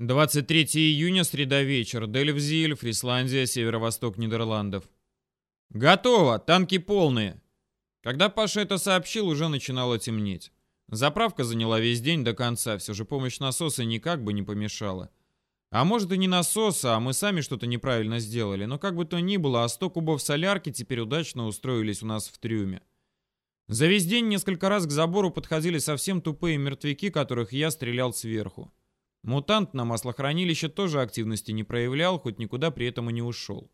23 июня, среда вечер. Дельвзиль, Фрисландия, северо-восток Нидерландов. Готово, танки полные. Когда Паша это сообщил, уже начинало темнеть. Заправка заняла весь день до конца, все же помощь насоса никак бы не помешала. А может и не насоса, а мы сами что-то неправильно сделали, но как бы то ни было, а 100 кубов солярки теперь удачно устроились у нас в трюме. За весь день несколько раз к забору подходили совсем тупые мертвяки, которых я стрелял сверху. Мутант на маслохранилище тоже активности не проявлял, хоть никуда при этом и не ушел.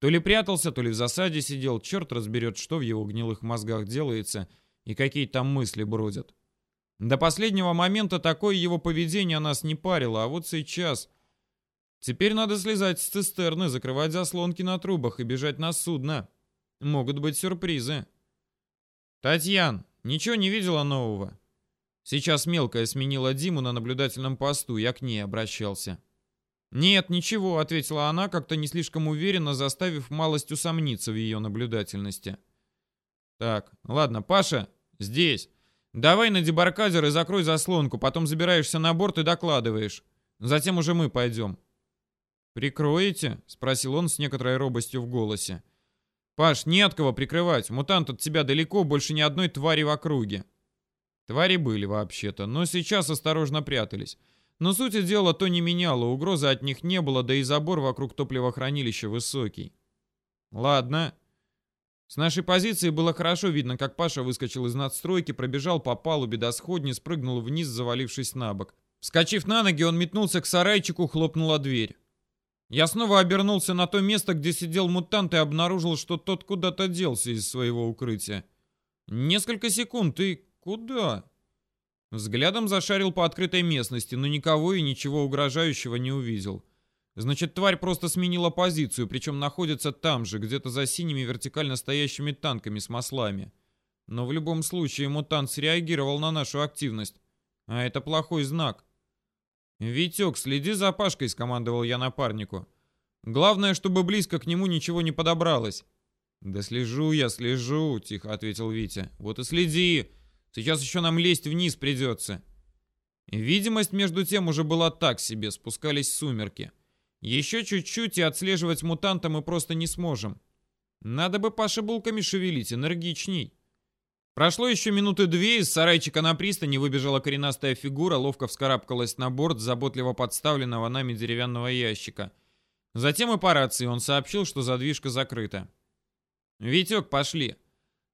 То ли прятался, то ли в засаде сидел, черт разберет, что в его гнилых мозгах делается и какие там мысли бродят. До последнего момента такое его поведение нас не парило, а вот сейчас... Теперь надо слезать с цистерны, закрывать заслонки на трубах и бежать на судно. Могут быть сюрпризы. Татьян, ничего не видела нового? Сейчас мелкая сменила Диму на наблюдательном посту, я к ней обращался. «Нет, ничего», — ответила она, как-то не слишком уверенно, заставив малость усомниться в ее наблюдательности. «Так, ладно, Паша, здесь. Давай на дебаркадер и закрой заслонку, потом забираешься на борт и докладываешь. Затем уже мы пойдем». «Прикроете?» — спросил он с некоторой робостью в голосе. «Паш, не от кого прикрывать. Мутант от тебя далеко, больше ни одной твари в округе». Твари были вообще-то, но сейчас осторожно прятались. Но сути дела то не меняло, угрозы от них не было, да и забор вокруг топливохранилища высокий. Ладно. С нашей позиции было хорошо видно, как Паша выскочил из надстройки, пробежал по палубе до сходни, спрыгнул вниз, завалившись на бок. Вскочив на ноги, он метнулся к сарайчику, хлопнула дверь. Я снова обернулся на то место, где сидел мутант и обнаружил, что тот куда-то делся из своего укрытия. Несколько секунд и... куда? Взглядом зашарил по открытой местности, но никого и ничего угрожающего не увидел. Значит, тварь просто сменила позицию, причем находится там же, где-то за синими вертикально стоящими танками с маслами. Но в любом случае мутант среагировал на нашу активность. А это плохой знак. «Витек, следи за Пашкой», — скомандовал я напарнику. «Главное, чтобы близко к нему ничего не подобралось». «Да слежу я, слежу», — тихо ответил Витя. «Вот и следи. Сейчас еще нам лезть вниз придется». Видимость между тем уже была так себе, спускались сумерки. Еще чуть-чуть и отслеживать мутанта мы просто не сможем. Надо бы Паше булками шевелить, энергичней. Прошло еще минуты две, из сарайчика на пристани выбежала коренастая фигура, ловко вскарабкалась на борт заботливо подставленного нами деревянного ящика. Затем и по рации он сообщил, что задвижка закрыта. «Витек, пошли.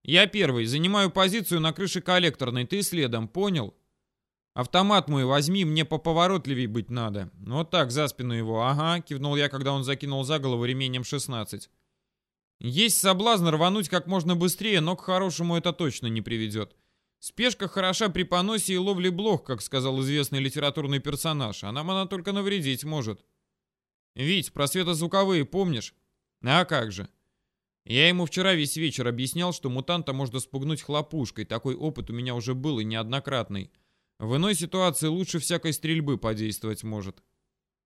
Я первый, занимаю позицию на крыше коллекторной, ты следом, понял? Автомат мой возьми, мне поповоротливей быть надо. Вот так, за спину его, ага», кивнул я, когда он закинул за голову ремень М-16. Есть соблазн рвануть как можно быстрее, но к хорошему это точно не приведет. Спешка хороша при поносе и ловле блох, как сказал известный литературный персонаж, а нам она только навредить может. Вить, про светозвуковые помнишь? А как же. Я ему вчера весь вечер объяснял, что мутанта можно спугнуть хлопушкой, такой опыт у меня уже был и неоднократный. В иной ситуации лучше всякой стрельбы подействовать может.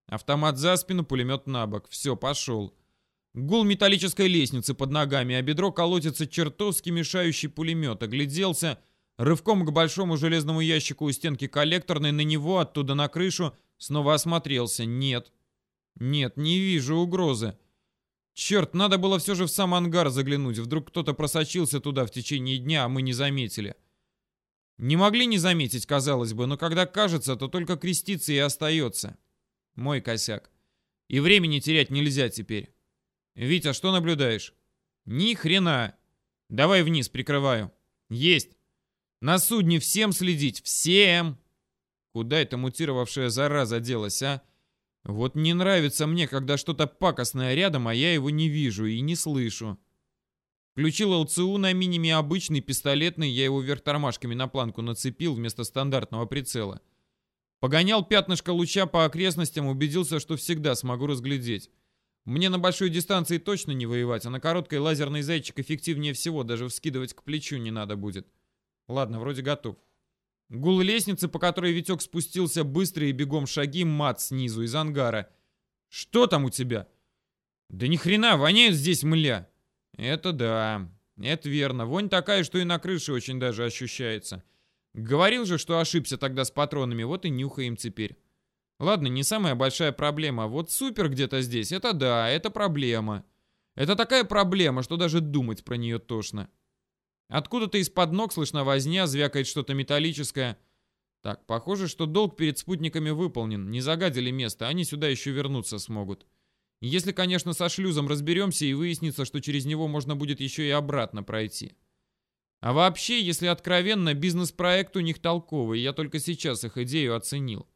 Автомат за спину, пулемет на бок. Все, пошел. Гул металлической лестницы под ногами, а бедро колотится чертовски мешающий пулемет. Огляделся, рывком к большому железному ящику у стенки коллекторной, на него, оттуда на крышу, снова осмотрелся. Нет. Нет, не вижу угрозы. Черт, надо было все же в сам ангар заглянуть. Вдруг кто-то просочился туда в течение дня, а мы не заметили. Не могли не заметить, казалось бы, но когда кажется, то только креститься и остается. Мой косяк. И времени терять нельзя теперь. «Витя, что наблюдаешь?» «Ни хрена! Давай вниз, прикрываю». «Есть! На судне всем следить, всем!» Куда эта мутировавшая зараза делась, а? Вот не нравится мне, когда что-то пакостное рядом, а я его не вижу и не слышу. Включил ЛЦУ на миниме обычный пистолетный, я его вверх тормашками на планку нацепил вместо стандартного прицела. Погонял пятнышко луча по окрестностям, убедился, что всегда смогу разглядеть. Мне на большой дистанции точно не воевать, а на короткой лазерный зайчик эффективнее всего, даже вскидывать к плечу не надо будет. Ладно, вроде готов. Гул лестницы, по которой Витек спустился, быстрые бегом шаги, мат снизу из ангара. «Что там у тебя?» «Да ни хрена, воняет здесь мля!» «Это да, это верно. Вонь такая, что и на крыше очень даже ощущается. Говорил же, что ошибся тогда с патронами, вот и нюхаем теперь. Ладно, не самая большая проблема. Вот супер где-то здесь, это да, это проблема. Это такая проблема, что даже думать про нее тошно. Откуда-то из-под ног слышна возня, звякает что-то металлическое. Так, похоже, что долг перед спутниками выполнен. Не загадили место, они сюда еще вернуться смогут. Если, конечно, со шлюзом разберемся и выяснится, что через него можно будет еще и обратно пройти. А вообще, если откровенно, бизнес-проект у них толковый, я только сейчас их идею оценил.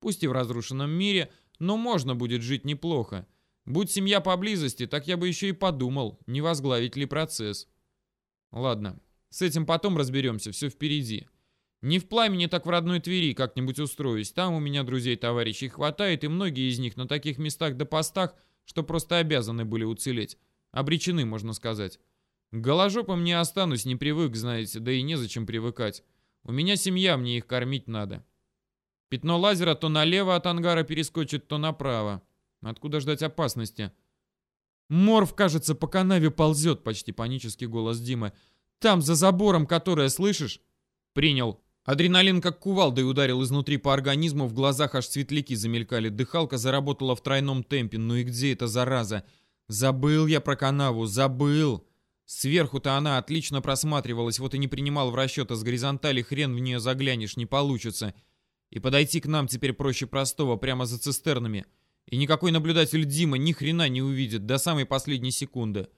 Пусть и в разрушенном мире, но можно будет жить неплохо. Будь семья поблизости, так я бы еще и подумал, не возглавить ли процесс. Ладно, с этим потом разберемся, все впереди. Не в пламени, так в родной Твери как-нибудь устроюсь. Там у меня друзей-товарищей хватает, и многие из них на таких местах да постах, что просто обязаны были уцелеть. Обречены, можно сказать. Голожопом не останусь, не привык, знаете, да и незачем привыкать. У меня семья, мне их кормить надо. Пятно лазера то налево от ангара перескочит, то направо. Откуда ждать опасности? Морф, кажется, по канаве ползет, почти панический голос Димы. Там, за забором, которое, слышишь? Принял. Адреналин как кувалдой ударил изнутри по организму, в глазах аж светляки замелькали. Дыхалка заработала в тройном темпе. Ну и где эта зараза? Забыл я про канаву, забыл. Сверху-то она отлично просматривалась, вот и не принимал в расчет, а с горизонтали хрен в нее заглянешь, не получится. И подойти к нам теперь проще простого, прямо за цистернами. И никакой наблюдатель Дима ни хрена не увидит до самой последней секунды.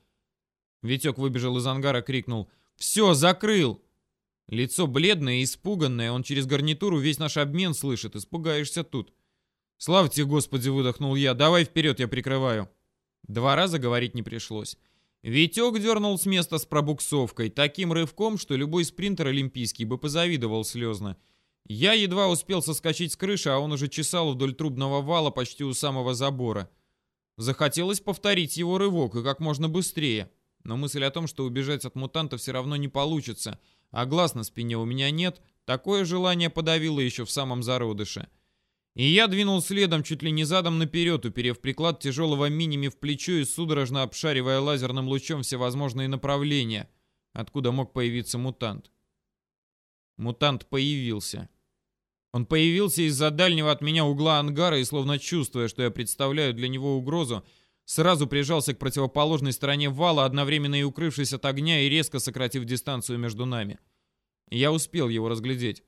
Витек выбежал из ангара, крикнул «Все, закрыл!» Лицо бледное и испуганное, он через гарнитуру весь наш обмен слышит, испугаешься тут. «Слава тебе, Господи!» — выдохнул я. «Давай вперед, я прикрываю». Два раза говорить не пришлось. Витек дернул с места с пробуксовкой, таким рывком, что любой спринтер олимпийский бы позавидовал слезно. Я едва успел соскочить с крыши, а он уже чесал вдоль трубного вала почти у самого забора. Захотелось повторить его рывок и как можно быстрее. Но мысль о том, что убежать от мутанта все равно не получится, а глаз на спине у меня нет, такое желание подавило еще в самом зародыше. И я двинул следом, чуть ли не задом наперед, уперев приклад тяжелого миними в плечо и судорожно обшаривая лазерным лучом всевозможные направления, откуда мог появиться мутант. Мутант появился. Он появился из-за дальнего от меня угла ангара и, словно чувствуя, что я представляю для него угрозу, сразу прижался к противоположной стороне вала, одновременно и укрывшись от огня и резко сократив дистанцию между нами. Я успел его разглядеть.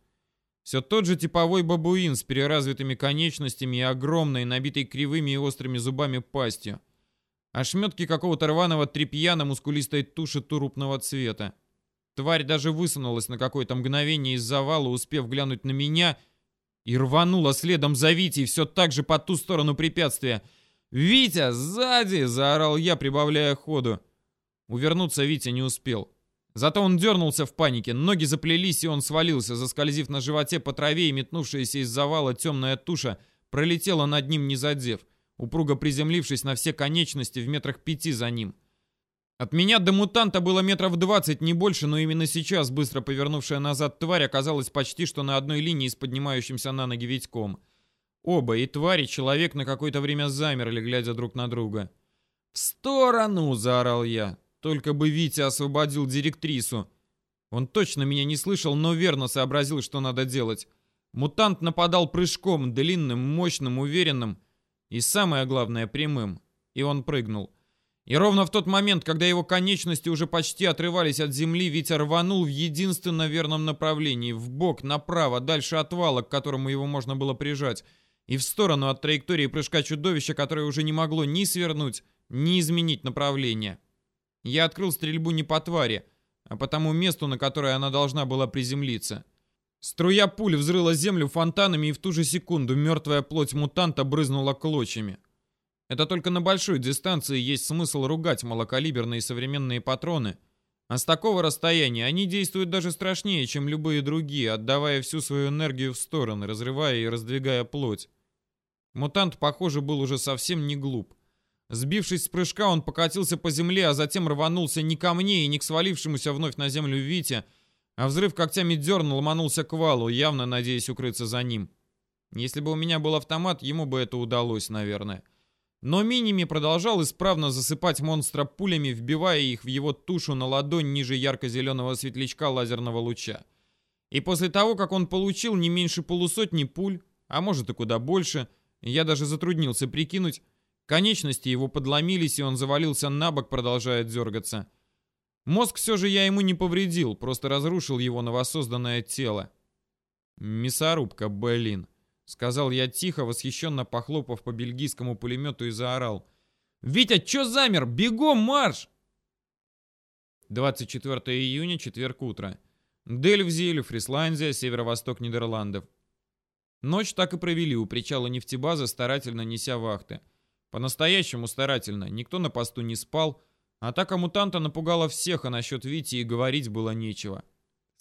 Все тот же типовой бабуин с переразвитыми конечностями и огромной, набитой кривыми и острыми зубами пастью. Ошметки какого-то рваного тряпья на мускулистой туше турупного цвета. Тварь даже высунулась на какое-то мгновение из завала, успев глянуть на меня, и рванула следом за Витей все так же по ту сторону препятствия. «Витя, сзади!» — заорал я, прибавляя ходу. Увернуться Витя не успел. Зато он дернулся в панике, ноги заплелись, и он свалился, заскользив на животе по траве, и метнувшаяся из завала темная туша пролетела над ним, не задев, упруго приземлившись на все конечности в метрах пяти за ним. От меня до мутанта было метров двадцать, не больше, но именно сейчас быстро повернувшая назад тварь оказалась почти что на одной линии с поднимающимся на ноги Витьком. Оба, и тварь, и человек на какое-то время замерли, глядя друг на друга. «В сторону!» — заорал я. Только бы Витя освободил директрису. Он точно меня не слышал, но верно сообразил, что надо делать. Мутант нападал прыжком, длинным, мощным, уверенным и, самое главное, прямым. И он прыгнул. И ровно в тот момент, когда его конечности уже почти отрывались от земли, Витя рванул в единственно верном направлении, в бок, направо, дальше от вала, к которому его можно было прижать, и в сторону от траектории прыжка чудовища, которое уже не могло ни свернуть, ни изменить направление. Я открыл стрельбу не по твари, а по тому месту, на которое она должна была приземлиться. Струя пуль взрыла землю фонтанами, и в ту же секунду мертвая плоть мутанта брызнула клочьями. Это только на большой дистанции есть смысл ругать малокалиберные современные патроны, а с такого расстояния они действуют даже страшнее, чем любые другие, отдавая всю свою энергию в стороны, разрывая и раздвигая плоть. Мутант, похоже, был уже совсем не глуп. Сбившись с прыжка, он покатился по земле, а затем рванулся не ко мне и не к свалившемуся вновь на землю Вите, а взрыв когтями дернул, ломанулся к валу, явно надеясь укрыться за ним. Если бы у меня был автомат, ему бы это удалось, наверное. Но Миними продолжал исправно засыпать монстра пулями, вбивая их в его тушу на ладонь ниже ярко-зеленого светлячка лазерного луча. И после того, как он получил не меньше полусотни пуль, а может и куда больше, Я даже затруднился прикинуть. Конечности его подломились, и он завалился на бок, продолжая дергаться. Мозг все же я ему не повредил, просто разрушил его новосозданное тело. «Мясорубка, блин!» — сказал я тихо, восхищенно похлопав по бельгийскому пулемету и заорал. «Витя, чё замер? Бегом марш!» 24 июня, четверг утро. Дельвзиль, Фрисландия, северо-восток Нидерландов. Ночь так и провели у причала нефтебазы, старательно неся вахты. По-настоящему старательно, никто на посту не спал, Атака мутанта напугала всех, а насчет Вити и говорить было нечего.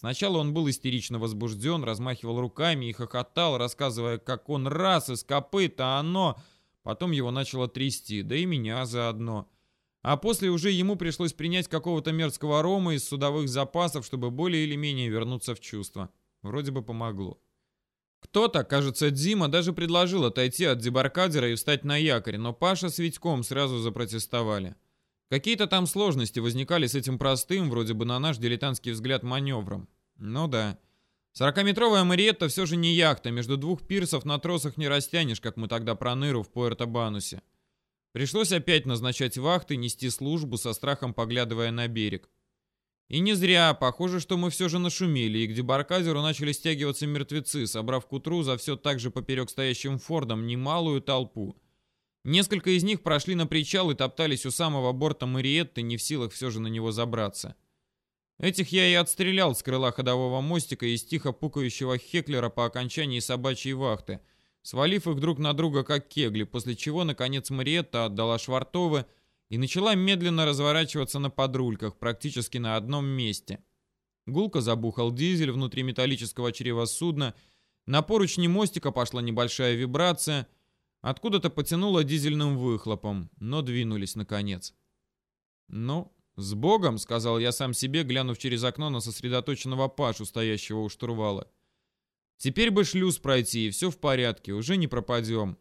Сначала он был истерично возбужден, размахивал руками и хохотал, рассказывая, как он раз из копыт, а оно... Потом его начало трясти, да и меня заодно. А после уже ему пришлось принять какого-то мерзкого рома из судовых запасов, чтобы более или менее вернуться в чувство. Вроде бы помогло. Кто-то, кажется, Дима, даже предложил отойти от дебаркадера и встать на якорь, но Паша с Витьком сразу запротестовали. Какие-то там сложности возникали с этим простым, вроде бы на наш дилетантский взгляд, маневром. Ну да. Сорокаметровая Мариетта все же не яхта, между двух пирсов на тросах не растянешь, как мы тогда про Ныру в Пуэрто-Банусе. Пришлось опять назначать вахты, нести службу, со страхом поглядывая на берег. И не зря, похоже, что мы все же нашумели, и к дебаркадеру начали стягиваться мертвецы, собрав к утру за все так же поперек стоящим фордом немалую толпу. Несколько из них прошли на причал и топтались у самого борта Мариетты, не в силах все же на него забраться. Этих я и отстрелял с крыла ходового мостика из тихо пукающего Хеклера по окончании собачьей вахты, свалив их друг на друга как кегли, после чего, наконец, Мариетта отдала Швартовы и начала медленно разворачиваться на подрульках, практически на одном месте. Гулко забухал дизель внутри металлического чрева судна, на поручни мостика пошла небольшая вибрация, откуда-то потянуло дизельным выхлопом, но двинулись наконец. «Ну, с Богом», — сказал я сам себе, глянув через окно на сосредоточенного Пашу, стоящего у штурвала. Теперь бы шлюз пройти, и все в порядке, уже не пропадем.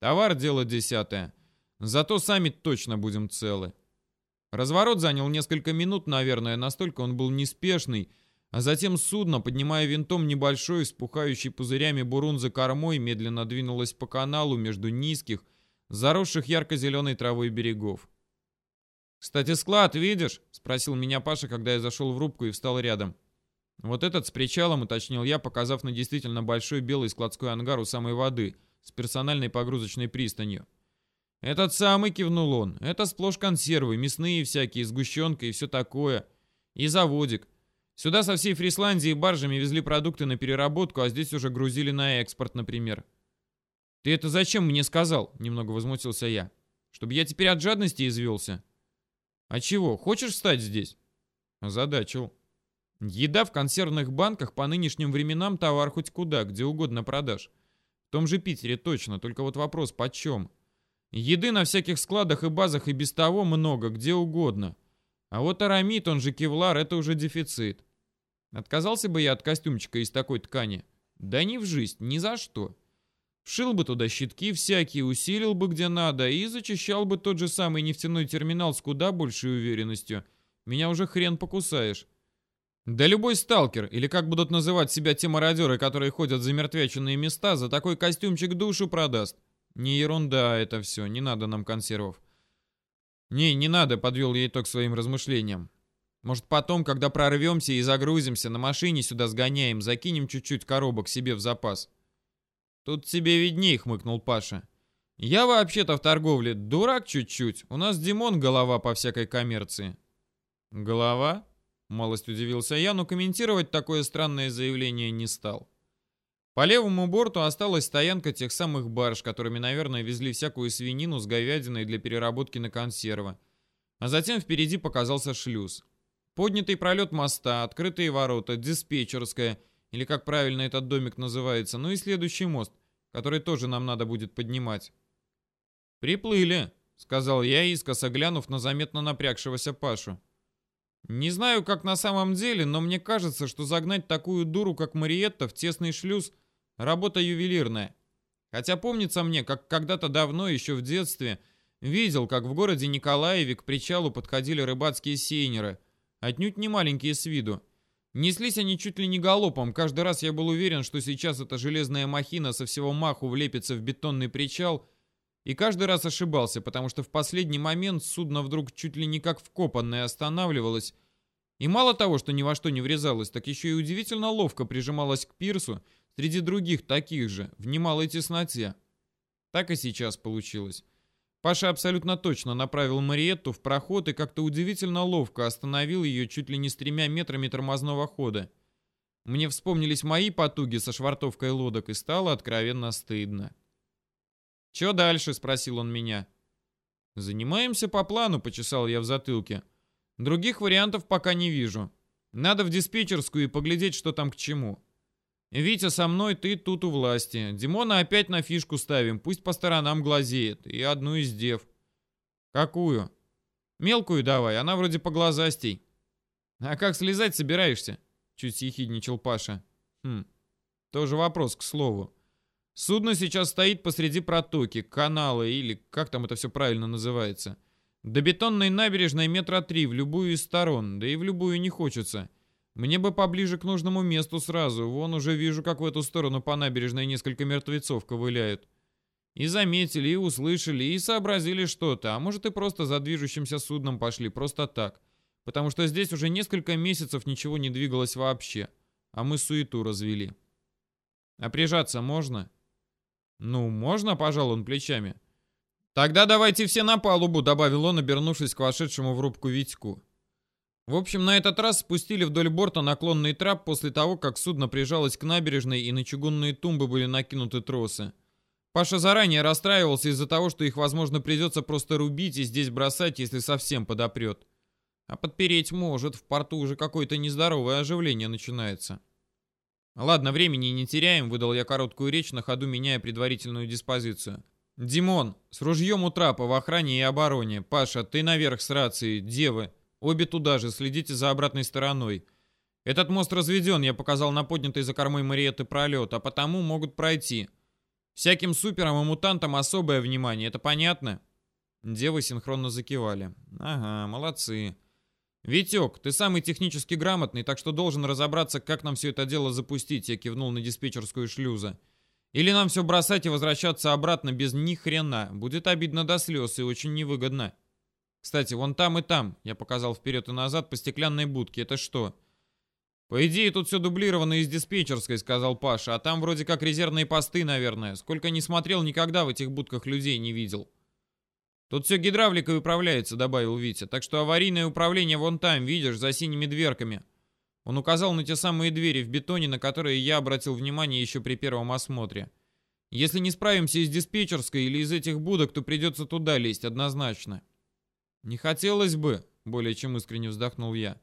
Товар — дело десятое. Зато сами точно будем целы. Разворот занял несколько минут, наверное, настолько он был неспешный, а затем судно, поднимая винтом небольшой, спухающий пузырями бурун за кормой, медленно двинулось по каналу между низких, заросших ярко-зеленой травой берегов. «Кстати, склад видишь?» — спросил меня Паша, когда я зашел в рубку и встал рядом. Вот этот с причалом, уточнил я, показав на действительно большой белый складской ангар у самой воды, с персональной погрузочной пристанью. «Этот самый», — кивнул он, — «это сплошь консервы, мясные всякие, сгущенка и все такое. И заводик. Сюда со всей Фрисландии баржами везли продукты на переработку, а здесь уже грузили на экспорт, например». «Ты это зачем мне сказал?» — немного возмутился я. «Чтобы я теперь от жадности извелся?» «А чего, хочешь стать здесь?» «Озадачил». Еда в консервных банках по нынешним временам товар хоть куда, где угодно продашь. В том же Питере точно, только вот вопрос почем. Еды на всяких складах и базах и без того много, где угодно. А вот арамид, он же кевлар, это уже дефицит. Отказался бы я от костюмчика из такой ткани? Да ни в жизнь, ни за что. Вшил бы туда щитки всякие, усилил бы где надо и зачищал бы тот же самый нефтяной терминал с куда большей уверенностью. Меня уже хрен покусаешь. Да любой сталкер, или как будут называть себя те мародеры, которые ходят за мертвяченные места, за такой костюмчик душу продаст. Не ерунда это все, не надо нам консервов. Не, не надо, подвел я итог своим размышлениям. Может потом, когда прорвемся и загрузимся, на машине сюда сгоняем, закинем чуть-чуть коробок себе в запас. Тут тебе видней, хмыкнул Паша. Я вообще-то в торговле дурак чуть-чуть. У нас Димон голова по всякой коммерции. Голова? Малость удивился я, но комментировать такое странное заявление не стал. По левому борту осталась стоянка тех самых барж, которыми, наверное, везли всякую свинину с говядиной для переработки на консервы. А затем впереди показался шлюз. Поднятый пролет моста, открытые ворота, диспетчерская, или как правильно этот домик называется, ну и следующий мост, который тоже нам надо будет поднимать. «Приплыли», — сказал я, искоса глянув на заметно напрягшегося Пашу. Не знаю, как на самом деле, но мне кажется, что загнать такую дуру, как Мариетта, в тесный шлюз – работа ювелирная. Хотя помнится мне, как когда-то давно, еще в детстве, видел, как в городе Николаеве к причалу подходили рыбацкие сейнеры, отнюдь не маленькие с виду. Неслись они чуть ли не галопом. Каждый раз я был уверен, что сейчас эта железная махина со всего маху влепится в бетонный причал, и каждый раз ошибался, потому что в последний момент судно вдруг чуть ли не как вкопанное останавливалось, и мало того, что ни во что не врезалось, так еще и удивительно ловко прижималось к пирсу среди других таких же, в немалой тесноте. Так и сейчас получилось. Паша абсолютно точно направил Мариетту в проход и как-то удивительно ловко остановил ее чуть ли не с тремя метрами тормозного хода. Мне вспомнились мои потуги со швартовкой лодок и стало откровенно стыдно. «Че дальше?» — спросил он меня. «Занимаемся по плану», — почесал я в затылке. «Других вариантов пока не вижу. Надо в диспетчерскую и поглядеть, что там к чему. Витя со мной, ты тут у власти. Димона опять на фишку ставим, пусть по сторонам глазеет. И одну из дев. Какую? Мелкую давай, она вроде по глазастей. А как слезать собираешься? Чуть съехидничал Паша. Хм, тоже вопрос, к слову. Судно сейчас стоит посреди протоки, канала или как там это все правильно называется. До бетонной набережной метра три в любую из сторон, да и в любую не хочется. — мне бы поближе к нужному месту сразу. Вон уже вижу, как в эту сторону по набережной несколько мертвецов ковыляют. И заметили, и услышали, и сообразили что-то. А может и просто за движущимся судном пошли, просто так. Потому что здесь уже несколько месяцев ничего не двигалось вообще. А мы суету развели. А прижаться можно? Ну, можно, пожал он плечами. Тогда давайте все на палубу, добавил он, обернувшись к вошедшему в рубку Витьку. В общем, на этот раз спустили вдоль борта наклонный трап после того, как судно прижалось к набережной и на чугунные тумбы были накинуты тросы. Паша заранее расстраивался из-за того, что их, возможно, придется просто рубить и здесь бросать, если совсем подопрет. А подпереть может, в порту уже какое-то нездоровое оживление начинается. Ладно, времени не теряем, выдал я короткую речь, на ходу меняя предварительную диспозицию. Димон, с ружьем у трапа в охране и обороне. Паша, ты наверх с рацией, девы. Обе туда же, следите за обратной стороной. Этот мост разведен, я показал на поднятой за кормой Мариетты пролет, а потому могут пройти. Всяким суперам и мутантам особое внимание, это понятно?» Девы синхронно закивали. «Ага, молодцы. Витек, ты самый технически грамотный, так что должен разобраться, как нам все это дело запустить», я кивнул на диспетчерскую шлюза. «Или нам все бросать и возвращаться обратно без ни хрена. Будет обидно до слез и очень невыгодно». Кстати, вон там и там, я показал вперед и назад по стеклянной будке. Это что? По идее, тут все дублировано из диспетчерской, сказал Паша. А там вроде как резервные посты, наверное. Сколько не смотрел, никогда в этих будках людей не видел. Тут все гидравликой управляется, добавил Витя. Так что аварийное управление вон там, видишь, за синими дверками. Он указал на те самые двери в бетоне, на которые я обратил внимание еще при первом осмотре. Если не справимся из диспетчерской или из этих будок, то придется туда лезть, однозначно. «Не хотелось бы», — более чем искренне вздохнул я.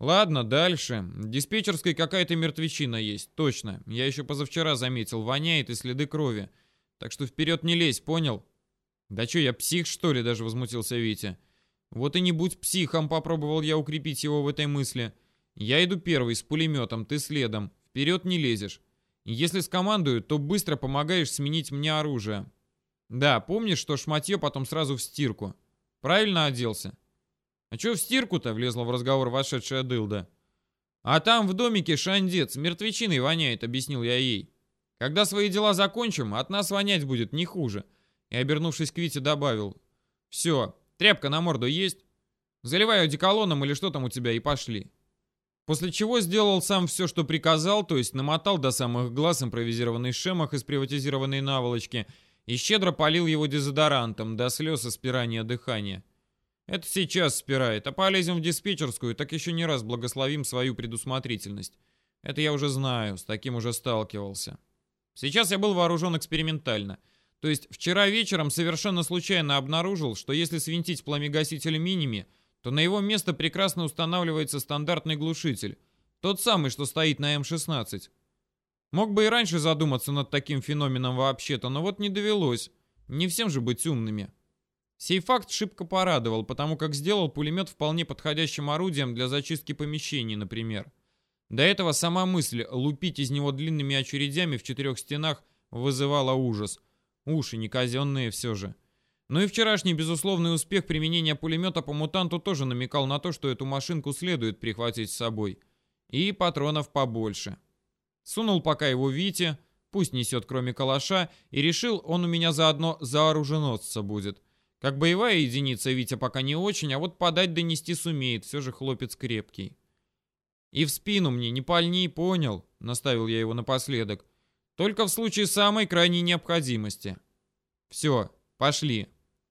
«Ладно, дальше. Диспетчерской какая-то мертвечина есть, точно. Я еще позавчера заметил, воняет и следы крови. Так что вперед не лезь, понял?» «Да что, я псих, что ли?» — даже возмутился Витя. «Вот и не будь психом», — попробовал я укрепить его в этой мысли. «Я иду первый, с пулеметом, ты следом. Вперед не лезешь. Если скомандую, то быстро помогаешь сменить мне оружие. Да, помнишь, что шматье потом сразу в стирку?» Правильно оделся. А чё в стирку-то влезла в разговор вошедшая дылда? А там в домике шандец, мертвечиной воняет, объяснил я ей. Когда свои дела закончим, от нас вонять будет не хуже. И, обернувшись к Вите, добавил. Все, тряпка на морду есть? Заливай одеколоном или что там у тебя и пошли. После чего сделал сам все, что приказал, то есть намотал до самых глаз импровизированный шемах из приватизированной наволочки – и щедро полил его дезодорантом до слез и спирания дыхания. Это сейчас спирает, а полезем в диспетчерскую, так еще не раз благословим свою предусмотрительность. Это я уже знаю, с таким уже сталкивался. Сейчас я был вооружен экспериментально. То есть вчера вечером совершенно случайно обнаружил, что если свинтить пламегаситель миними, то на его место прекрасно устанавливается стандартный глушитель. Тот самый, что стоит на М-16. Мог бы и раньше задуматься над таким феноменом вообще-то, но вот не довелось. Не всем же быть умными. Сей факт шибко порадовал, потому как сделал пулемет вполне подходящим орудием для зачистки помещений, например. До этого сама мысль лупить из него длинными очередями в четырех стенах вызывала ужас. Уши не казенные все же. Но и вчерашний безусловный успех применения пулемета по мутанту тоже намекал на то, что эту машинку следует прихватить с собой. И патронов побольше. Сунул пока его Вите, пусть несет кроме калаша, и решил, он у меня заодно за оруженосца будет. Как боевая единица Витя пока не очень, а вот подать донести сумеет, все же хлопец крепкий. И в спину мне не пальни, понял, наставил я его напоследок. Только в случае самой крайней необходимости. Все, пошли.